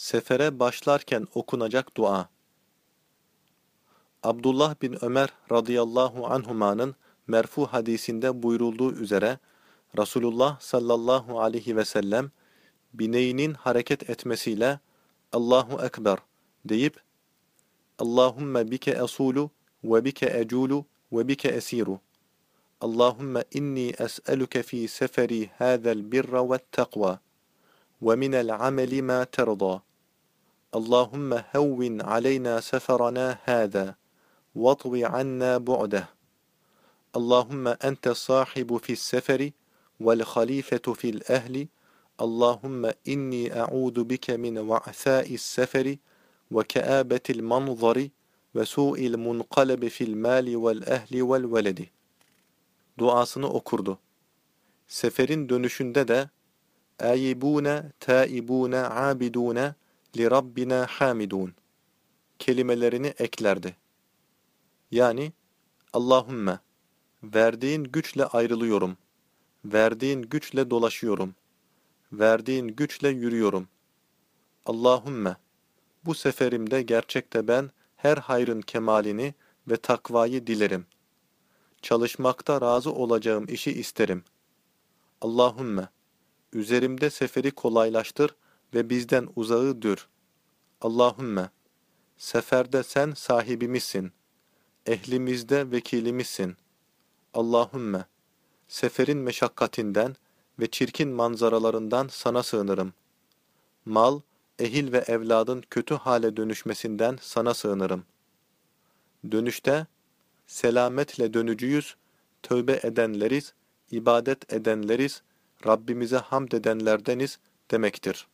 Sefere başlarken okunacak dua. Abdullah bin Ömer radıyallahu anhumanın merfu hadisinde buyurulduğu üzere Resulullah sallallahu aleyhi ve sellem bineğinin hareket etmesiyle Allahu Ekber deyip Allahümme bike esulu ve bike eculu ve bike esiru Allahümme inni es'eluke fi seferi hâzel birra ve takva ve minel ameli ma terda اللهم هون علينا سفرنا هذا واطو عنا بعده. اللهم أنت الصاحب في السفر والخليفة في الأهل. اللهم إني أعوذ بك من وعثاء السفر وكآبة المنظر وسوء المنقلب في المال والأهل والولد. duasını okurdu. Seferin dönüşünde de Ayibune, taibune, abidune, Rabbina hamidun kelimelerini eklerdi. Yani Allahümme verdiğin güçle ayrılıyorum. Verdiğin güçle dolaşıyorum. Verdiğin güçle yürüyorum. Allahümme bu seferimde gerçekte ben her hayrın kemalini ve takvayı dilerim. Çalışmakta razı olacağım işi isterim. Allahümme üzerimde seferi kolaylaştır ve bizden uzağı dür. Allahümme, seferde sen sahibimizsin, ehlimizde vekilimizsin. Allahümme, seferin meşakkatinden ve çirkin manzaralarından sana sığınırım. Mal, ehil ve evladın kötü hale dönüşmesinden sana sığınırım. Dönüşte, selametle dönücüyüz, tövbe edenleriz, ibadet edenleriz, Rabbimize hamd edenlerdeniz demektir.